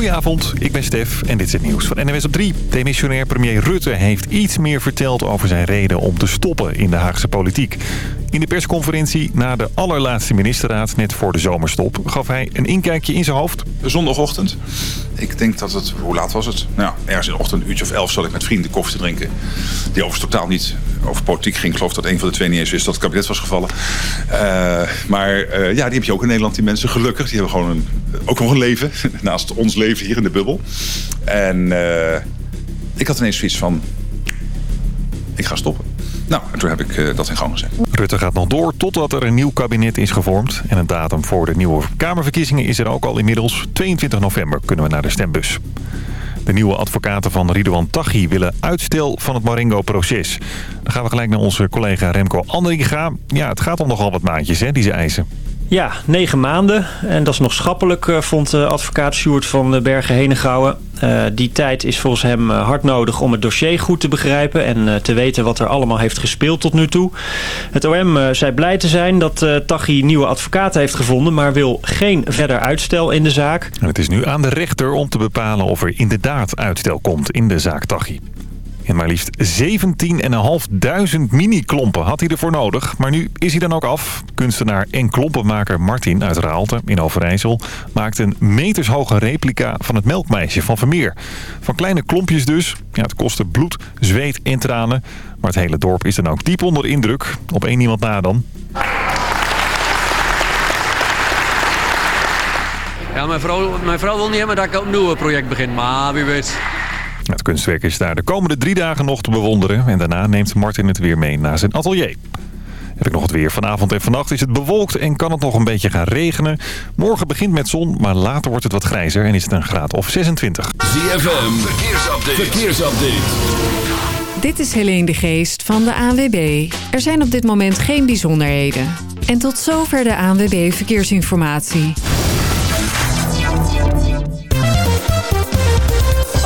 Goedenavond, ik ben Stef en dit is het nieuws van NWS op 3. Demissionair premier Rutte heeft iets meer verteld over zijn reden om te stoppen in de Haagse politiek. In de persconferentie na de allerlaatste ministerraad, net voor de zomerstop, gaf hij een inkijkje in zijn hoofd. Zondagochtend. Ik denk dat het, hoe laat was het? Nou, ergens in de ochtend, een uurtje of elf, zat ik met vrienden koffie drinken. Die overigens totaal niet over politiek ging. Ik geloof dat een van de twee niet eens wist dat het kabinet was gevallen. Uh, maar uh, ja, die heb je ook in Nederland, die mensen. Gelukkig, die hebben gewoon een, ook nog een leven. Naast ons leven hier in de bubbel. En uh, ik had ineens zoiets van, ik ga stoppen. Nou, en toen heb ik dat in gang gezet. Rutte gaat nog door totdat er een nieuw kabinet is gevormd. En een datum voor de nieuwe Kamerverkiezingen is er ook al inmiddels. 22 november kunnen we naar de stembus. De nieuwe advocaten van Ridouan Taghi willen uitstel van het Marengo-proces. Dan gaan we gelijk naar onze collega Remco Andringa. Ja, het gaat om nogal wat maandjes hè, die ze eisen. Ja, negen maanden. En dat is nog schappelijk, eh, vond advocaat Sjoerd van Bergen Henegouwen. Uh, die tijd is volgens hem hard nodig om het dossier goed te begrijpen... en te weten wat er allemaal heeft gespeeld tot nu toe. Het OM zei blij te zijn dat Taghi nieuwe advocaten heeft gevonden... maar wil geen verder uitstel in de zaak. Het is nu aan de rechter om te bepalen of er inderdaad uitstel komt in de zaak Taghi. En maar liefst 17.500 mini-klompen had hij ervoor nodig. Maar nu is hij dan ook af. Kunstenaar en klompenmaker Martin uit Raalte in Overijssel... maakt een metershoge replica van het melkmeisje van Vermeer. Van kleine klompjes dus. Ja, het kostte bloed, zweet en tranen. Maar het hele dorp is dan ook diep onder indruk. Op één iemand na dan. Ja, mijn vrouw, mijn vrouw wil niet helemaal dat ik een nieuw project begin. Maar wie weet... Het kunstwerk is daar de komende drie dagen nog te bewonderen. En daarna neemt Martin het weer mee naar zijn atelier. Heb ik nog het weer. Vanavond en vannacht is het bewolkt en kan het nog een beetje gaan regenen. Morgen begint met zon, maar later wordt het wat grijzer en is het een graad of 26. ZFM, verkeersupdate. verkeersupdate. Dit is Helene de Geest van de ANWB. Er zijn op dit moment geen bijzonderheden. En tot zover de ANWB Verkeersinformatie.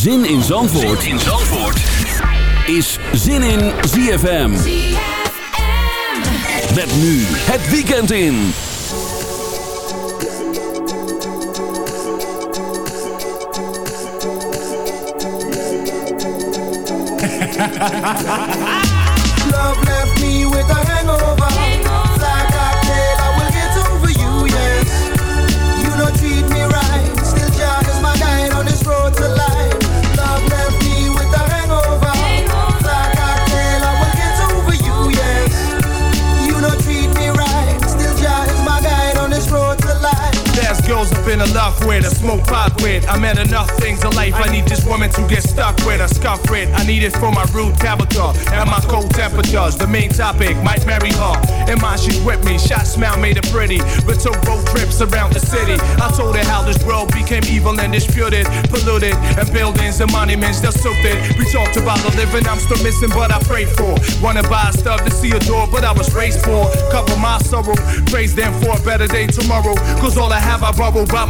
Zin in Zandvoort, zin in Zandvoort. is Zin in ZFM. ZFM. Met nu het weekend in. Love left me with a hangover. In love with, a smoke pot with. I met enough things in life. I need this woman to get stuck with, a scuff with. I need it for my rude character and my cold temperatures. The main topic might marry her. In mind, she's with me. Shot smile made it pretty, but took road trips around the city. I told her how this world became evil and disputed, polluted, and buildings and monuments that soaked it. We talked about the living I'm still missing, but I prayed for. Wanna buy stuff to see a door, but I was raised for. Cover my sorrow, praise them for a better day tomorrow. Cause all I have, I borrow by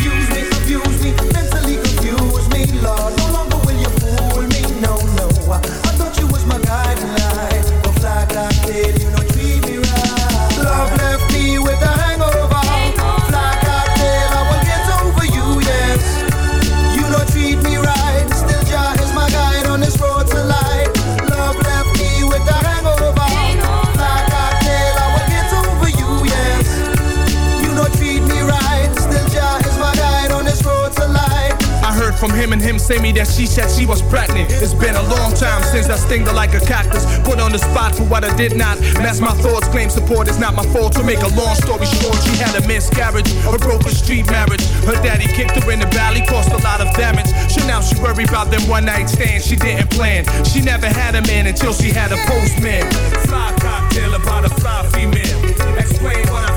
did not. Mess my thoughts, claim support is not my fault. To make a long story short, she had a miscarriage, a broken street marriage. Her daddy kicked her in the valley, caused a lot of damage. So now she worry about them one night stands she didn't plan. She never had a man until she had a postman. Fly cocktail about a fly female. Explain what I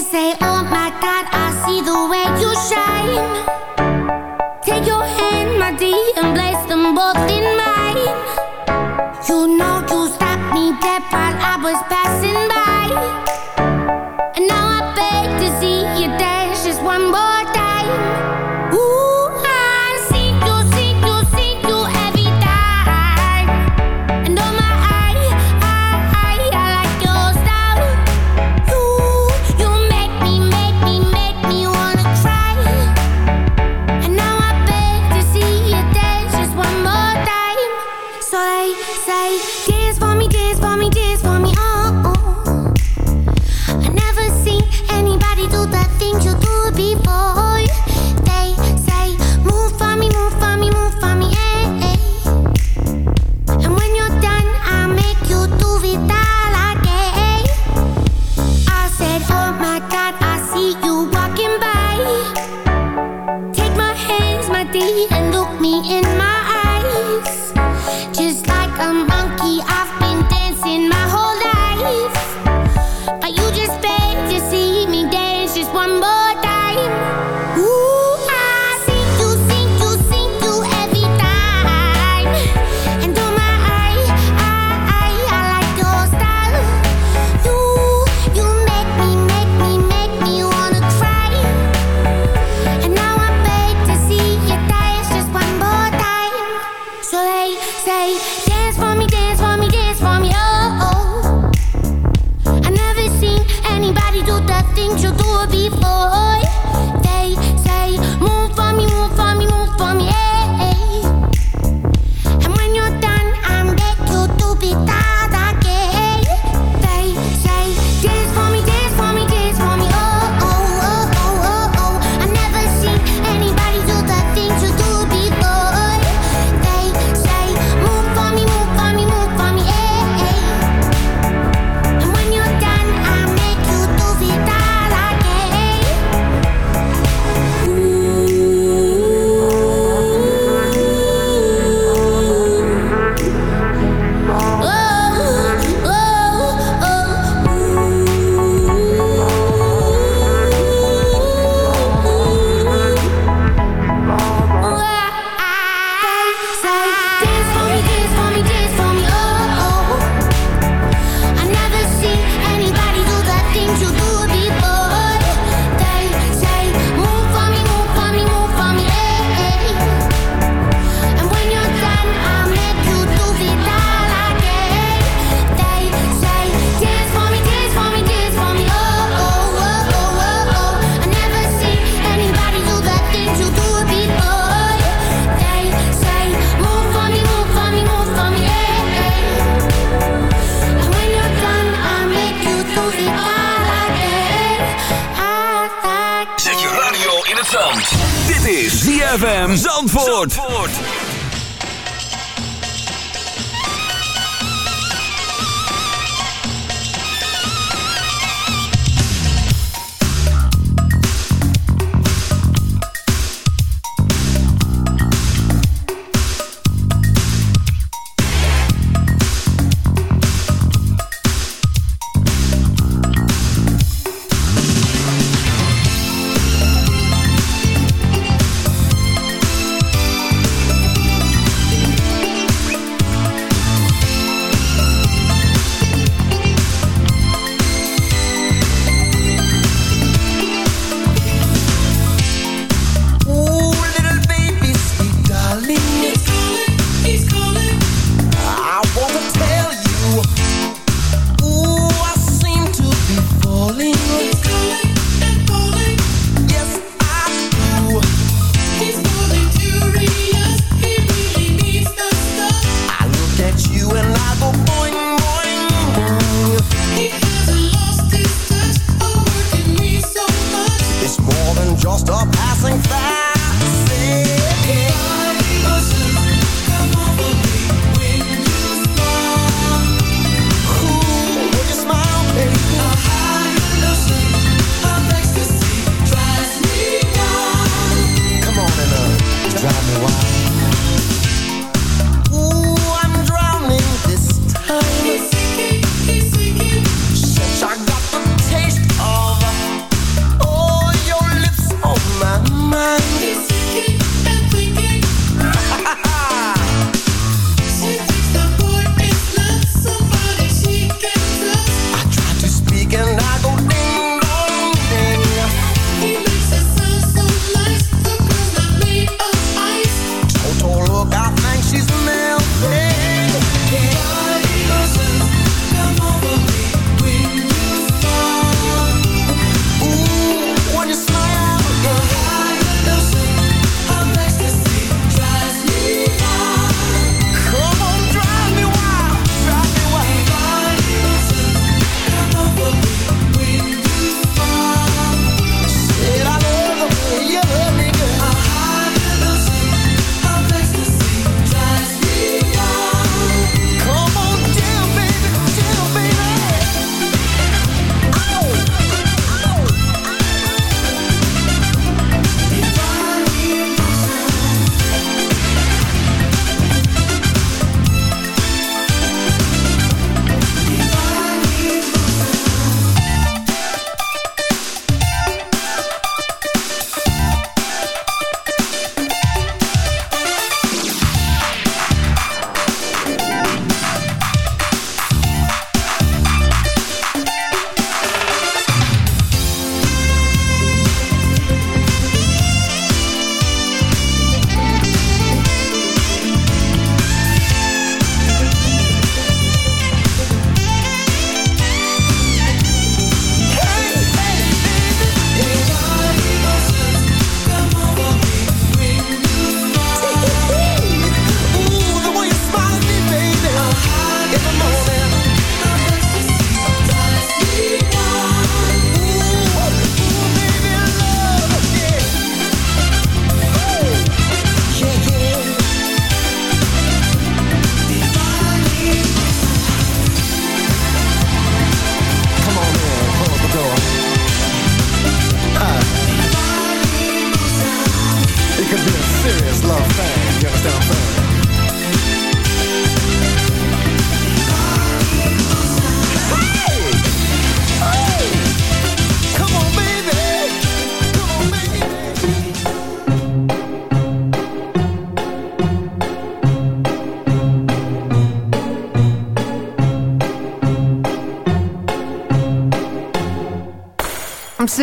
say, oh my God, I see the way you shine.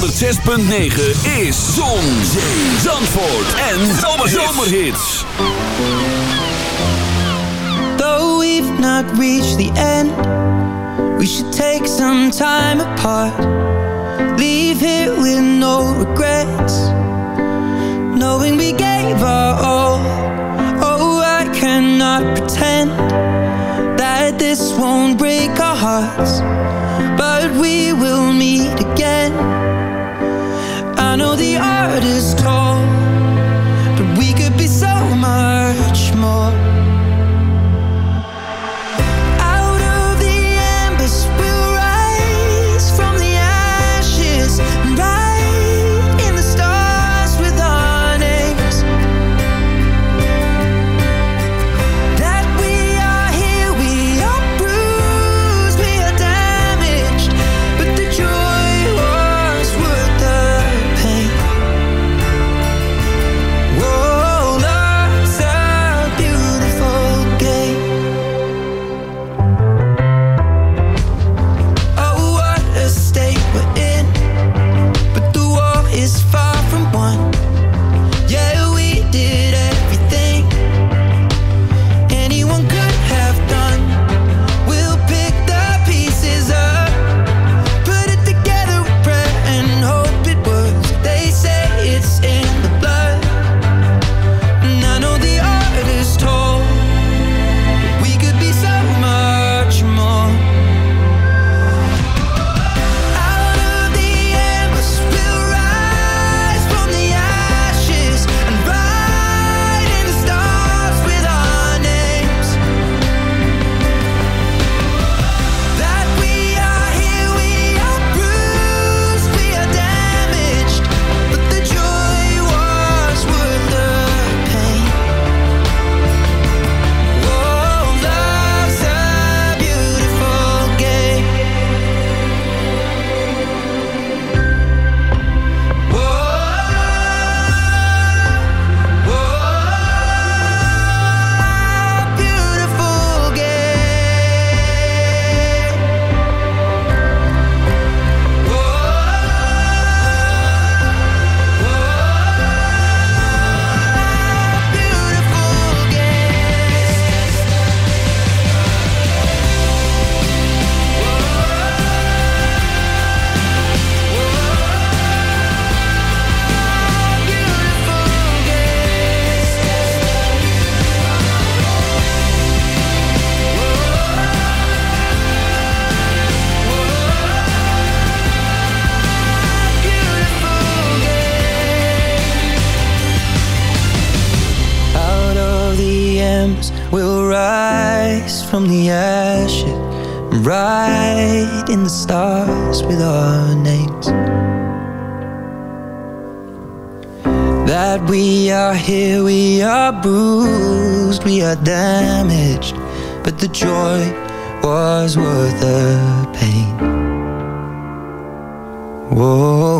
106.9 is Zon, Zee, Zandvoort en Zomerhits. Though we've not reached the end We should take some time apart. Leave here with no regrets. Knowing we gave our all Oh, I cannot pretend That this won't break our hearts. But we will It is. The stars with our names. That we are here, we are bruised, we are damaged But the joy was worth the pain. Whoa,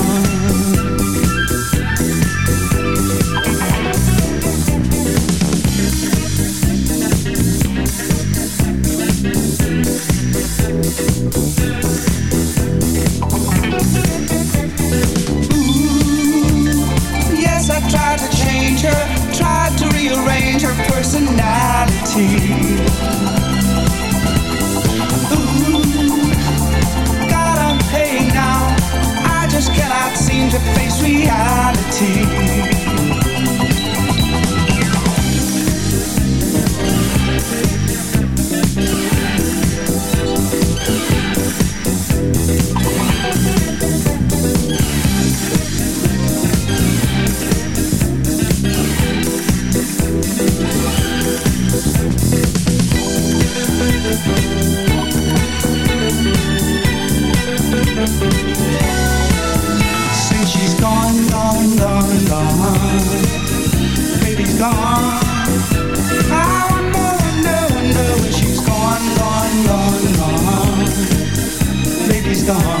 gone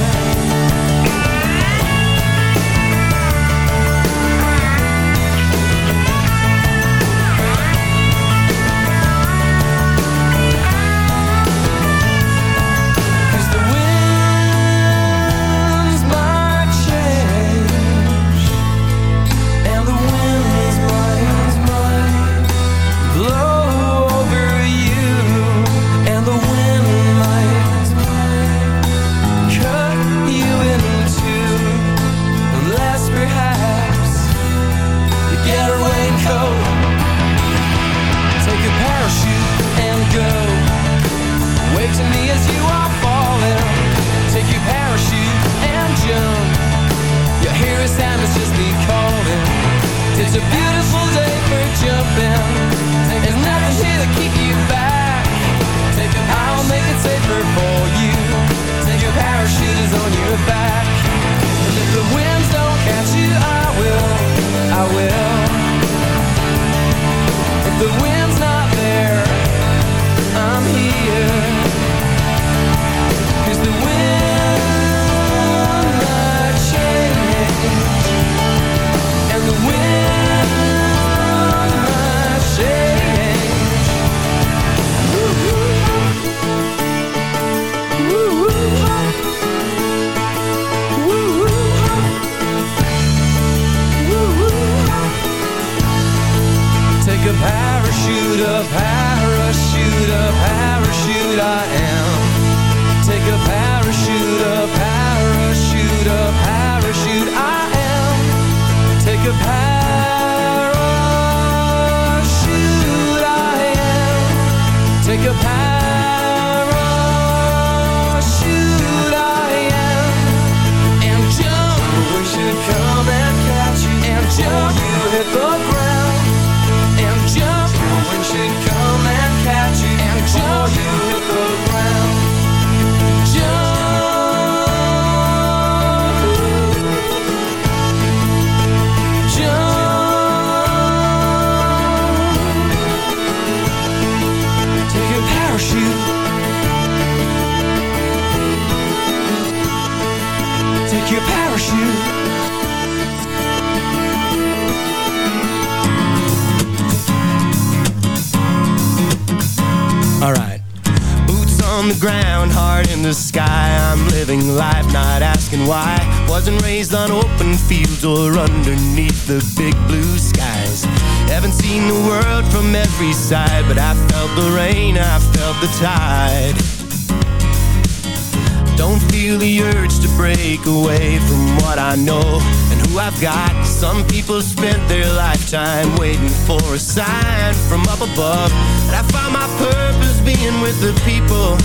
waiting for a sign from up above. And I found my purpose being with the people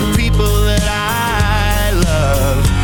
The people that I love.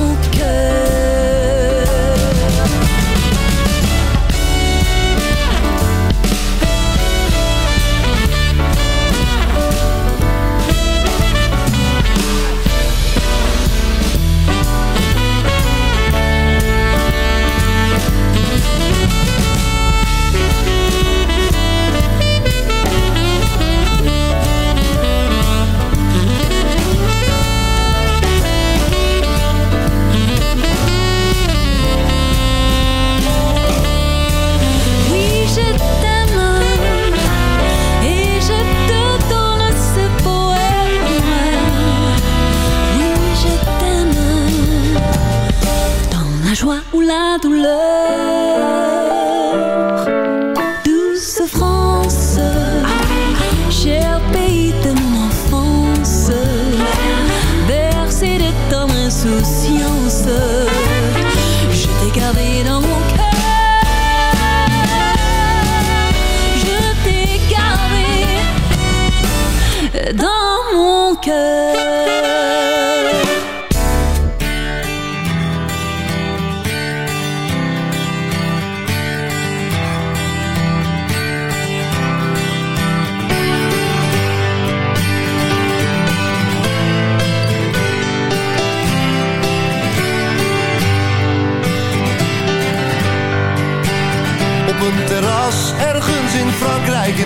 trois ou la douleur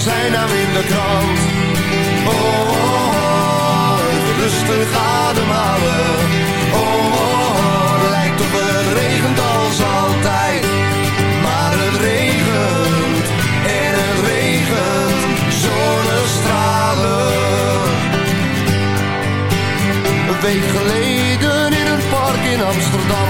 zijn naam in de krant. Oh, oh, oh even rustig ademhalen. Oh, oh, oh, lijkt op het regent als altijd. Maar het regent en het regent zonnestralen. Een week geleden in een park in Amsterdam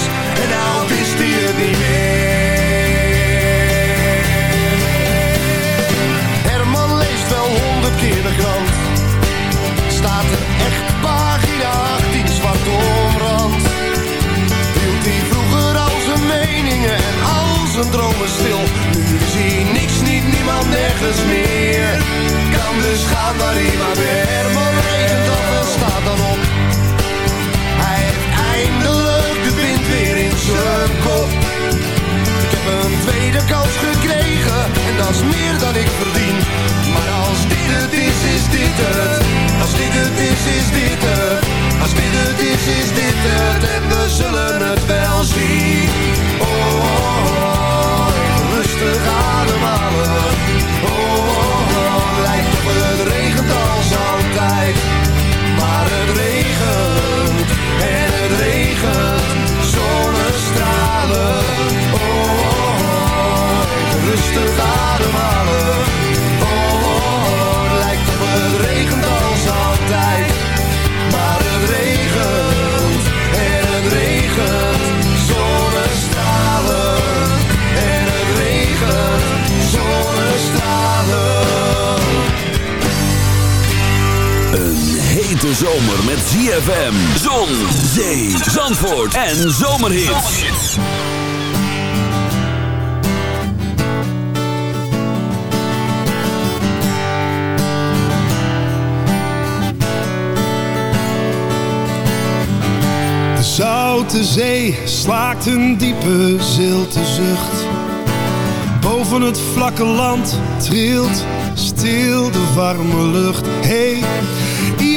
zijn dromen stil. Nu zie niks, niet niemand, nergens meer. Kan dus gaan waar hij maar weer. Maar regent af en staat dan op. Hij heeft eindelijk de wind weer in zijn kop. Ik heb een tweede kans gekregen. En dat is meer dan ik verdien. Maar als dit het is, is dit het. Als dit het is, is dit het. Als dit het is, is dit het. En we zullen het wel zien. oh. oh, oh. Rustig ademhalen. Oh, oh, oh. lijkt op ZFM, zon, zee, zandvoort en zomerhits. De zoute zee slaakt een diepe zilte zucht. Boven het vlakke land trilt stil de warme lucht. Hey,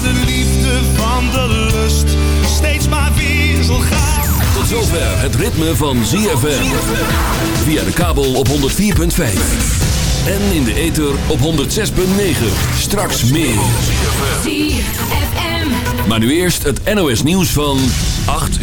Waar de liefde van de lust steeds maar weer zal gaan. Tot zover het ritme van ZFM. Via de kabel op 104.5. En in de ether op 106.9. Straks meer. Maar nu eerst het NOS nieuws van 8 uur.